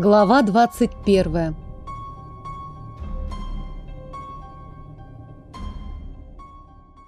Глава 21.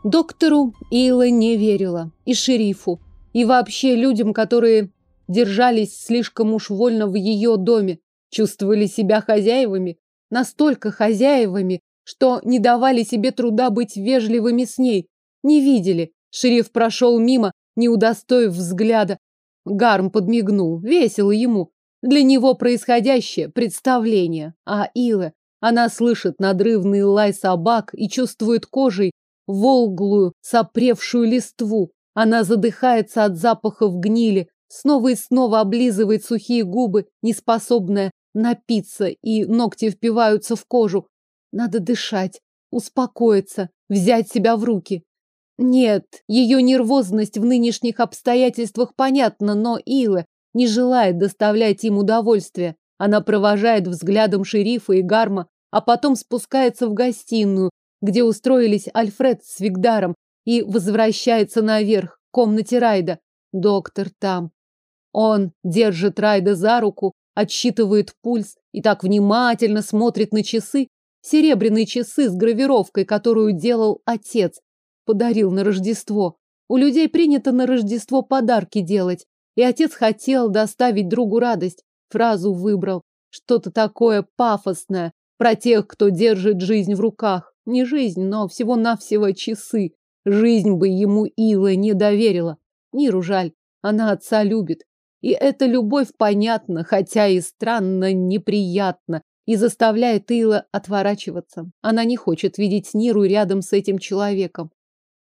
Доктору Ила не верила, и шерифу, и вообще людям, которые держались слишком уж вольно в ее доме, чувствовали себя хозяевами, настолько хозяевами, что не давали себе труда быть вежливыми с ней, не видели. Шериф прошел мимо, не удостоив взгляда. Гарм подмигнул, весело ему. Для него происходящее – представление, а Ила, она слышит надрывный лай собак и чувствует кожей волглую, сопревшую листву. Она задыхается от запахов гнили, снова и снова облизывает сухие губы, неспособная напиться, и ногти впиваются в кожу. Надо дышать, успокоиться, взять себя в руки. Нет, ее нервозность в нынешних обстоятельствах понятна, но Ила не желает доставлять им удовольствие. Она провожает взглядом шерифа и гарма, а потом спускается в гостиную, где устроились Альфред с Вигдаром, и возвращается наверх, к комнате Райда. Доктор там. Он держит Райда за руку, отсчитывает пульс и так внимательно смотрит на часы, серебряные часы с гравировкой, которую делал отец, подарил на Рождество. У людей принято на Рождество подарки делать, и отец хотел доставить другу радость. Фразу выбрал. Что-то такое пафосное про тех, кто держит жизнь в руках. Не жизнь, но всего-навсего часы. Жизнь бы ему Ила не доверила. Ниру жаль, она отца любит. И эта любовь понятна, хотя и странно неприятна, и заставляет Ила отворачиваться. Она не хочет видеть Ниру рядом с этим человеком.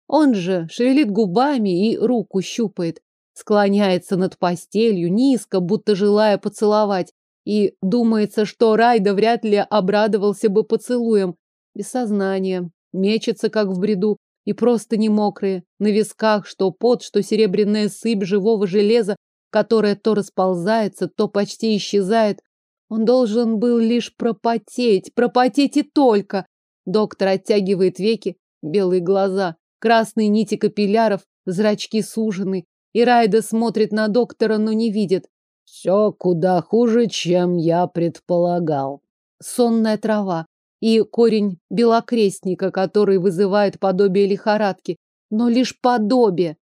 Он же шевелит губами и руку щупает склоняется над постелью, низко, будто желая поцеловать, и думается, что Райда вряд ли обрадовался бы поцелуем. Без сознания, мечется, как в бреду, и просто не мокрые, на висках что пот, что серебряная сыпь живого железа, которая то расползается, то почти исчезает. Он должен был лишь пропотеть, пропотеть и только. Доктор оттягивает веки, белые глаза, красные нити капилляров, зрачки сужены, и Райда смотрит на доктора, но не видит. Все куда хуже, чем я предполагал. Сонная трава и корень белокрестника, который вызывает подобие лихорадки, но лишь подобие.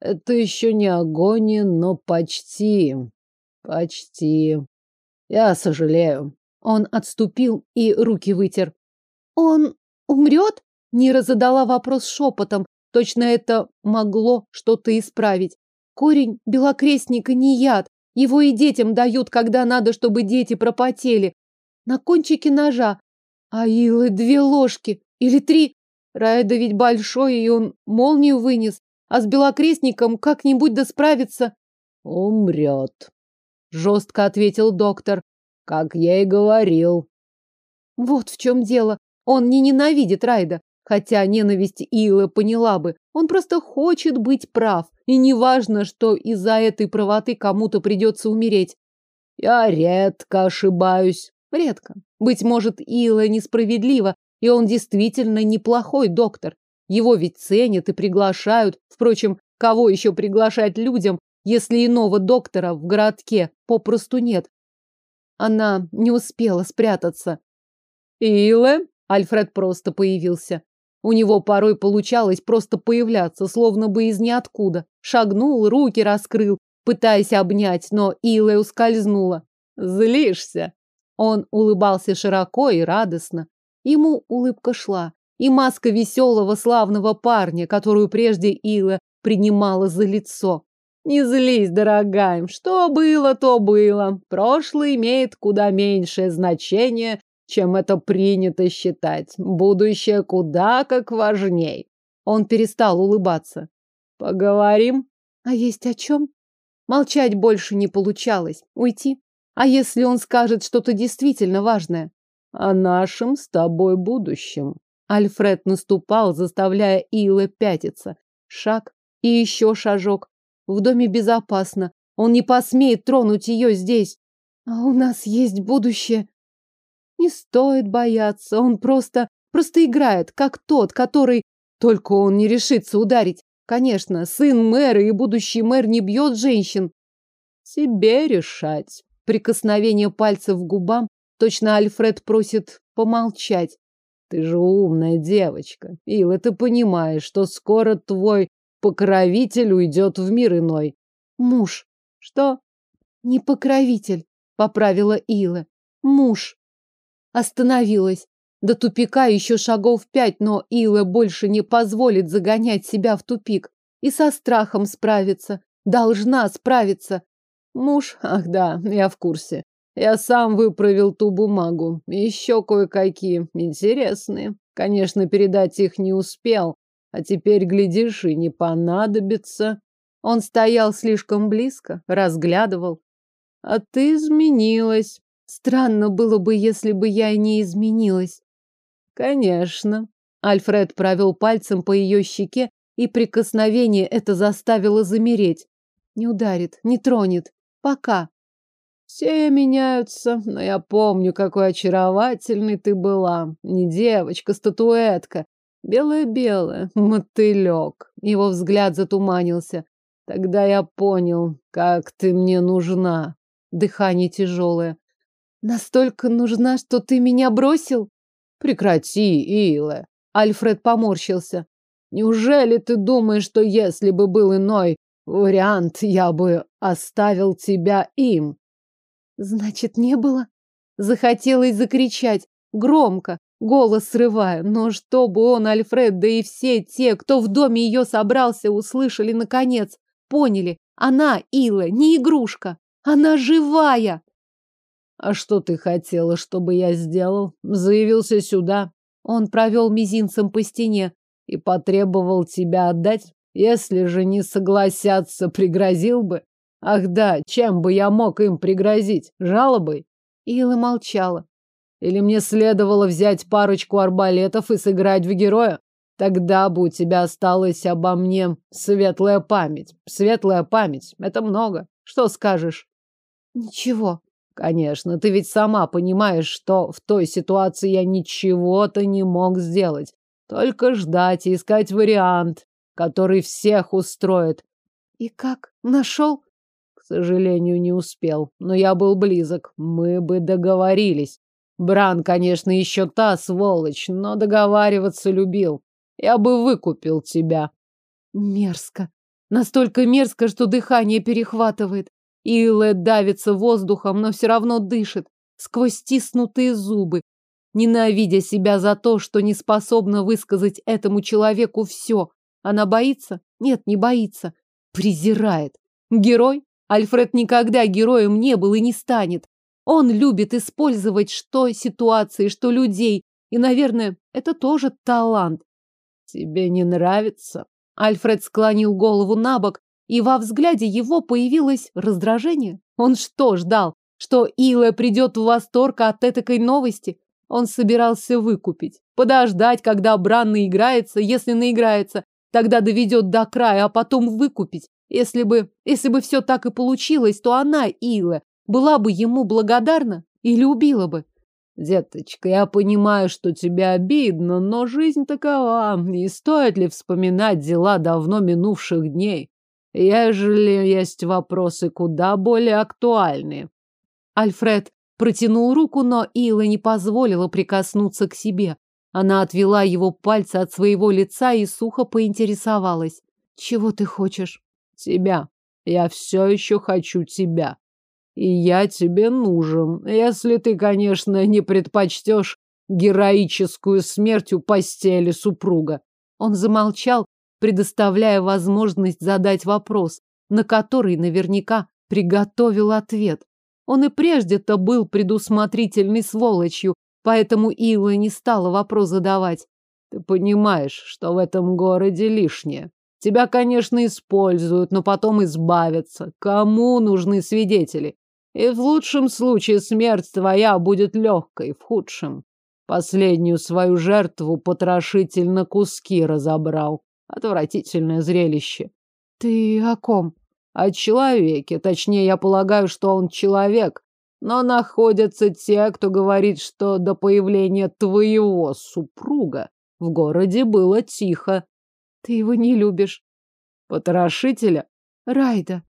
Это еще не агония, но почти. Почти. Я сожалею. Он отступил и руки вытер. Он умрет? Нира задала вопрос шепотом. Точно это могло что-то исправить. Корень белокрестника не яд. Его и детям дают, когда надо, чтобы дети пропотели. На кончике ножа. А Илы две ложки. Или три. Райда ведь большой, и он молнию вынес. А с белокрестником как-нибудь да справиться. Умрет. Жестко ответил доктор. Как я и говорил. Вот в чем дело. Он не ненавидит Райда. Хотя ненависть Илы поняла бы. Он просто хочет быть прав. И не важно, что из-за этой правоты кому-то придется умереть. Я редко ошибаюсь. Редко. Быть может, Ила несправедлива, и он действительно неплохой доктор. Его ведь ценят и приглашают. Впрочем, кого еще приглашать людям, если иного доктора в городке попросту нет? Она не успела спрятаться. Ила? Альфред просто появился. У него порой получалось просто появляться, словно бы из ниоткуда. Шагнул, руки раскрыл, пытаясь обнять, но Илэ ускользнула. «Злишься?» Он улыбался широко и радостно. Ему улыбка шла. И маска веселого, славного парня, которую прежде Ила принимала за лицо. Не злись, дорогая, что было, то было. Прошлое имеет куда меньшее значение, чем это принято считать. Будущее куда как важней. Он перестал улыбаться. Поговорим? А есть о чем? Молчать больше не получалось. Уйти? А если он скажет что-то действительно важное? О нашем с тобой будущем. Альфред наступал, заставляя Илы пятиться. Шаг и еще шажок. В доме безопасно. Он не посмеет тронуть ее здесь. А у нас есть будущее. Не стоит бояться, он просто, просто играет, как тот, который... Только он не решится ударить. Конечно, сын мэра и будущий мэр не бьет женщин. Себе решать. прикосновение пальцев к губам, точно Альфред просит помолчать. Ты же умная девочка. Ила, ты понимаешь, что скоро твой покровитель уйдет в мир иной. Муж. Что? Не покровитель, поправила Ила. Муж. Остановилась. До тупика еще шагов пять, но Ила больше не позволит загонять себя в тупик. И со страхом справиться. Должна справиться. Муж? Ах да, я в курсе. Я сам выправил ту бумагу. Еще кое-какие интересные. Конечно, передать их не успел. А теперь, глядишь, и не понадобится. Он стоял слишком близко, разглядывал. А ты изменилась. Странно было бы, если бы я не изменилась. Конечно. Альфред провел пальцем по ее щеке, и прикосновение это заставило замереть. Не ударит, не тронет. Пока. Все меняются, но я помню, какой очаровательной ты была. Не девочка, статуэтка. Белая-белая, мотылек. Его взгляд затуманился. Тогда я понял, как ты мне нужна. Дыхание тяжелое. Настолько нужна, что ты меня бросил? Прекрати, Илэ. Альфред поморщился. Неужели ты думаешь, что если бы был иной вариант, я бы оставил тебя им? Значит, не было? Захотелось закричать, громко, голос срывая, но чтобы он, Альфред, да и все те, кто в доме ее собрался, услышали наконец, поняли, она, Ила, не игрушка, она живая. А что ты хотела, чтобы я сделал? Заявился сюда. Он провел мизинцем по стене и потребовал тебя отдать. Если же не согласятся, пригрозил бы. Ах да, чем бы я мог им пригрозить? Жалобой? Ила молчала. Или мне следовало взять парочку арбалетов и сыграть в героя? Тогда бы у тебя осталась обо мне светлая память. Светлая память — это много. Что скажешь? Ничего. Конечно, ты ведь сама понимаешь, что в той ситуации я ничего-то не мог сделать. Только ждать и искать вариант, который всех устроит. И как? Нашел? К сожалению, не успел. Но я был близок. Мы бы договорились. Бран, конечно, еще та сволочь, но договариваться любил. Я бы выкупил тебя. Мерзко. Настолько мерзко, что дыхание перехватывает. Илэ давится воздухом, но все равно дышит, сквозь стиснутые зубы, ненавидя себя за то, что не способна высказать этому человеку все. Она боится? Нет, не боится. Презирает. Герой? Альфред никогда героем не был и не станет. Он любит использовать что ситуации, что людей. И, наверное, это тоже талант. Тебе не нравится? Альфред склонил голову на бок, и во взгляде его появилось раздражение. Он что ждал? Что Ила придет в восторг от этой новости? Он собирался выкупить. Подождать, когда Бран наиграется, если наиграется, тогда доведет до края, а потом выкупить. Если бы, если бы все так и получилось, то она, Ила, была бы ему благодарна или убила бы. Деточка, я понимаю, что тебе обидно, но жизнь такова. Не стоит ли вспоминать дела давно минувших дней? Ежели есть вопросы куда более актуальные. Альфред протянул руку, но Ила не позволила прикоснуться к себе. Она отвела его пальцы от своего лица и сухо поинтересовалась. «Чего ты хочешь?» «Тебя. Я все еще хочу тебя. И я тебе нужен, если ты, конечно, не предпочтешь героическую смерть у постели супруга». Он замолчал, предоставляя возможность задать вопрос, на который наверняка приготовил ответ. Он и прежде-то был предусмотрительной сволочью, поэтому Ила не стала вопрос задавать. Ты понимаешь, что в этом городе лишнее. Тебя, конечно, используют, но потом избавятся. Кому нужны свидетели? И в лучшем случае смерть твоя будет легкой, в худшем. Последнюю свою жертву потрошитель на куски разобрал. Отвратительное зрелище. Ты о ком? О человеке. Точнее, я полагаю, что он человек. Но находятся те, кто говорит, что до появления твоего супруга в городе было тихо. Ты его не любишь. Потрошителя? Райда.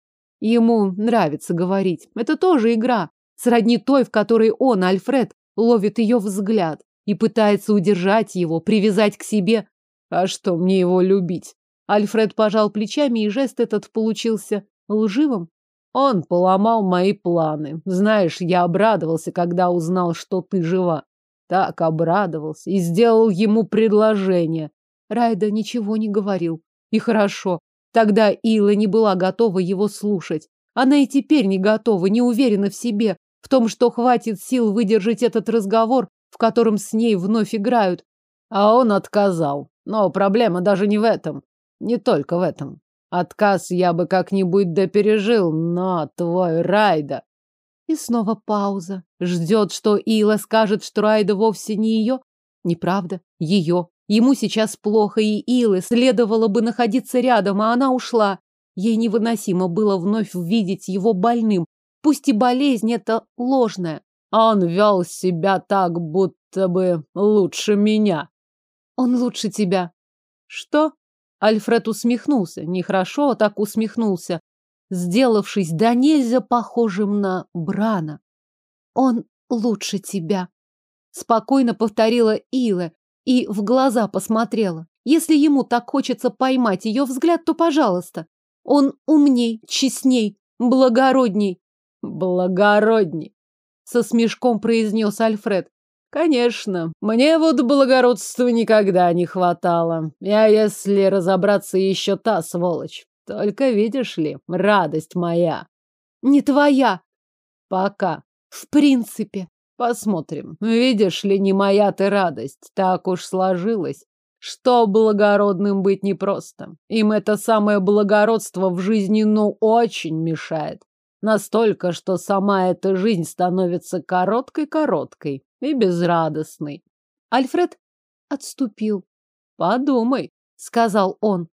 Ему нравится говорить. Это тоже игра. сродни той, в которой он, Альфред, ловит ее взгляд и пытается удержать его, привязать к себе. А что мне его любить? Альфред пожал плечами, и жест этот получился лживым. Он поломал мои планы. Знаешь, я обрадовался, когда узнал, что ты жива. Так обрадовался и сделал ему предложение. Райда ничего не говорил. И хорошо. Тогда Ила не была готова его слушать. Она и теперь не готова, не уверена в себе, в том, что хватит сил выдержать этот разговор, в котором с ней вновь играют. А он отказал. Но проблема даже не в этом. Не только в этом. Отказ я бы как-нибудь допережил, но твой Райда... И снова пауза. Ждет, что Ила скажет, что Райда вовсе не ее. Неправда, ее. Ему сейчас плохо, и Илы следовало бы находиться рядом, а она ушла. Ей невыносимо было вновь видеть его больным. Пусть и болезнь это ложная. Он вел себя так, будто бы лучше меня. Он лучше тебя. Что? Альфред усмехнулся. Нехорошо, а так усмехнулся, сделавшись до нельзя похожим на Брана. Он лучше тебя. Спокойно повторила Ила и в глаза посмотрела. Если ему так хочется поймать ее взгляд, то пожалуйста. Он умней, честней, благородней. Благородней, со смешком произнес Альфред. Конечно, мне вот благородства никогда не хватало. Я, если разобраться, еще та сволочь. Только видишь ли, радость моя. Не твоя. Пока. В принципе. Посмотрим. Видишь ли, не моя ты радость. Так уж сложилось, что благородным быть непросто. Им это самое благородство в жизни, ну, очень мешает. Настолько, что сама эта жизнь становится короткой-короткой и безрадостный. Альфред отступил. Подумай, сказал он.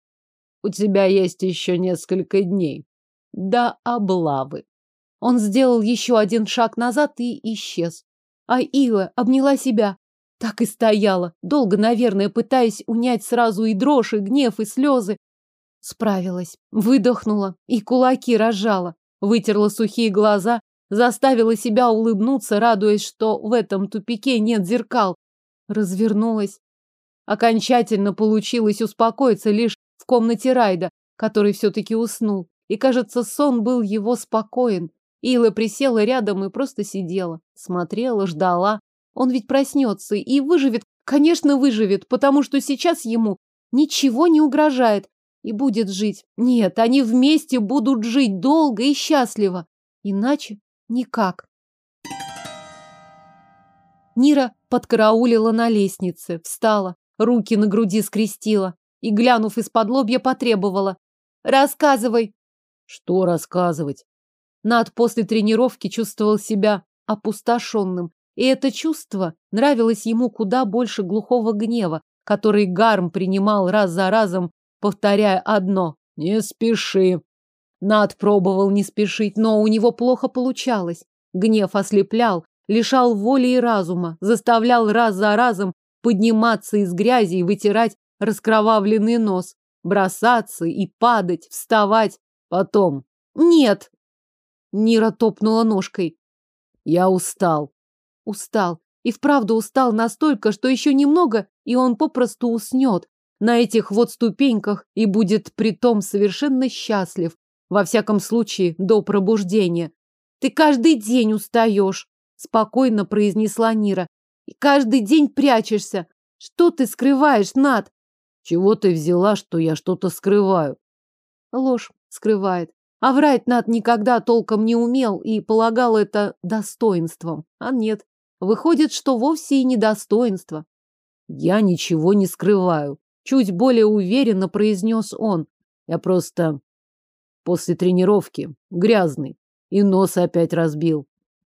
У тебя есть еще несколько дней до облавы. Он сделал еще один шаг назад и исчез. А Ила обняла себя. Так и стояла, долго, наверное, пытаясь унять сразу и дрожь, и гнев, и слезы. Справилась, выдохнула и кулаки разжала, вытерла сухие глаза Заставила себя улыбнуться, радуясь, что в этом тупике нет зеркал. Развернулась. Окончательно получилось успокоиться лишь в комнате Райда, который все-таки уснул. И, кажется, сон был его спокоен. Ила присела рядом и просто сидела. Смотрела, ждала. Он ведь проснется и выживет. Конечно, выживет, потому что сейчас ему ничего не угрожает. И будет жить. Нет, они вместе будут жить долго и счастливо. Иначе Никак. Нира подкараулила на лестнице, встала, руки на груди скрестила и, глянув из-под лобья, потребовала. «Рассказывай!» «Что рассказывать?» Над после тренировки чувствовал себя опустошенным, и это чувство нравилось ему куда больше глухого гнева, который Гарм принимал раз за разом, повторяя одно «Не спеши!» Над пробовал не спешить, но у него плохо получалось. Гнев ослеплял, лишал воли и разума, заставлял раз за разом подниматься из грязи и вытирать раскровавленный нос, бросаться и падать, вставать. Потом. Нет! Нира топнула ножкой. Я устал. Устал. И вправду устал настолько, что еще немного, и он попросту уснет на этих вот ступеньках и будет притом совершенно счастлив, во всяком случае, до пробуждения. Ты каждый день устаешь, спокойно произнесла Нира. И каждый день прячешься. Что ты скрываешь, Над? Чего ты взяла, что я что-то скрываю? Ложь скрывает. А врать Над никогда толком не умел и полагал это достоинством. А нет, выходит, что вовсе и не достоинство. Я ничего не скрываю. Чуть более уверенно произнес он. Я просто после тренировки, грязный, и нос опять разбил.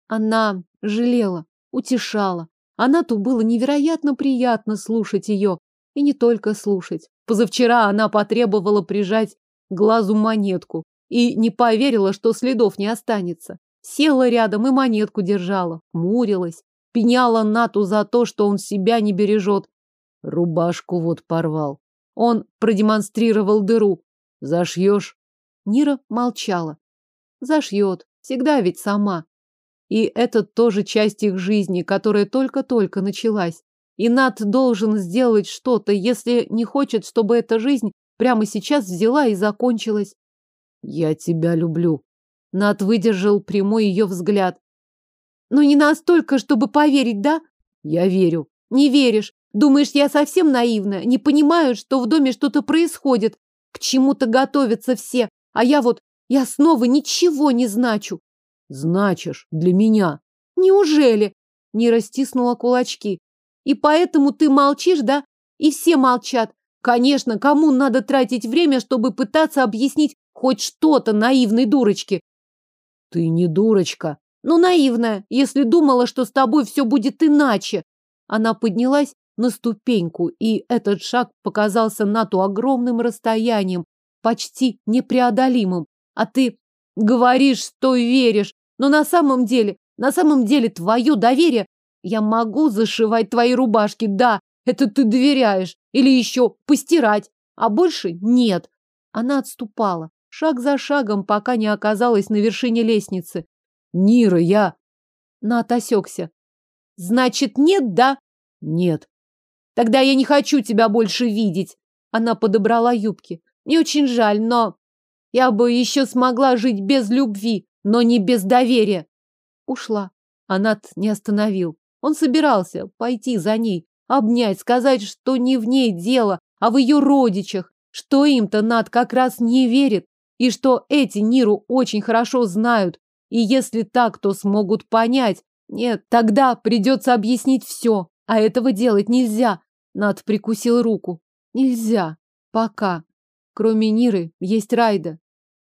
Она жалела, утешала. Она-то было невероятно приятно слушать ее, и не только слушать. Позавчера она потребовала прижать глазу монетку и не поверила, что следов не останется. Села рядом и монетку держала, мурилась, пеняла Нату за то, что он себя не бережет. Рубашку вот порвал. Он продемонстрировал дыру. Зашьешь? Нира молчала. Зашьет. Всегда ведь сама. И это тоже часть их жизни, которая только-только началась. И Над должен сделать что-то, если не хочет, чтобы эта жизнь прямо сейчас взяла и закончилась. Я тебя люблю. Над выдержал прямой ее взгляд. Но не настолько, чтобы поверить, да? Я верю. Не веришь. Думаешь, я совсем наивна, не понимаю, что в доме что-то происходит, к чему-то готовятся все, а я вот, я снова ничего не значу. Значишь, для меня. Неужели? Не растиснула кулачки. И поэтому ты молчишь, да? И все молчат. Конечно, кому надо тратить время, чтобы пытаться объяснить хоть что-то наивной дурочке? Ты не дурочка. Ну, наивная, если думала, что с тобой все будет иначе. Она поднялась на ступеньку, и этот шаг показался Нату огромным расстоянием, почти непреодолимым. А ты говоришь, что веришь, но на самом деле, на самом деле твое доверие я могу зашивать твои рубашки, да, это ты доверяешь. Или еще постирать. А больше нет. Она отступала, шаг за шагом, пока не оказалась на вершине лестницы. Нира, я... Нат осекся. Значит, нет, да? Нет. Тогда я не хочу тебя больше видеть. Она подобрала юбки. Не очень жаль, но... Я бы еще смогла жить без любви, но не без доверия. Ушла. Анат не остановил. Он собирался пойти за ней, обнять, сказать, что не в ней дело, а в ее родичах, что им-то Над как раз не верит, и что эти Ниру очень хорошо знают, и если так, то смогут понять. Нет, тогда придется объяснить все, а этого делать нельзя. Над прикусил руку. Нельзя. Пока. Кроме Ниры есть Райда.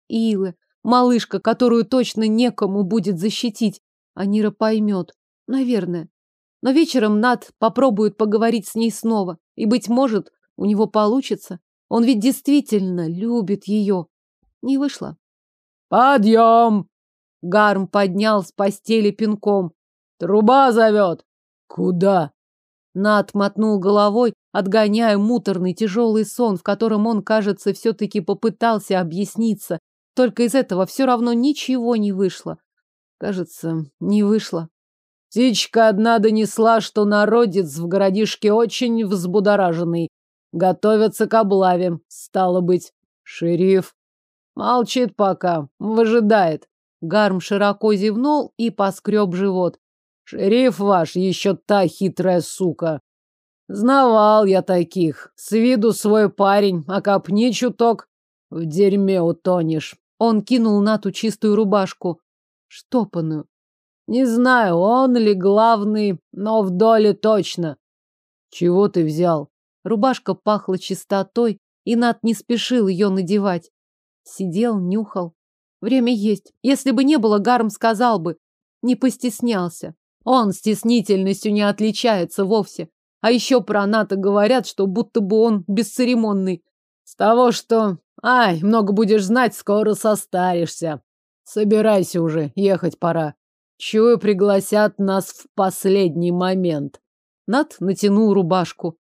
И Илы. Малышка, которую точно некому будет защитить. А Нира поймет. Наверное. Но вечером Над попробует поговорить с ней снова. И, быть может, у него получится. Он ведь действительно любит ее. Не вышло. «Подъем!» Гарм поднял с постели пинком. «Труба зовет!» «Куда?» Над мотнул головой, отгоняя муторный тяжелый сон, в котором он, кажется, все-таки попытался объясниться. Только из этого все равно ничего не вышло. Кажется, не вышло. Птичка одна донесла, что народец в городишке очень взбудораженный. Готовятся к облаве, стало быть. Шериф молчит пока, выжидает. Гарм широко зевнул и поскреб живот. Шериф ваш еще та хитрая сука. Знавал я таких. С виду свой парень, а копни чуток, в дерьме утонешь. Он кинул на ту чистую рубашку, штопанную. Не знаю, он ли главный, но в доле точно. Чего ты взял? Рубашка пахла чистотой, и Нат не спешил ее надевать. Сидел, нюхал. Время есть. Если бы не было, Гарм сказал бы. Не постеснялся. Он стеснительностью не отличается вовсе. А еще про Ната говорят, что будто бы он бесцеремонный. С того, что... Ай, много будешь знать, скоро состаришься. Собирайся уже, ехать пора. Чую, пригласят нас в последний момент. Над натянул рубашку.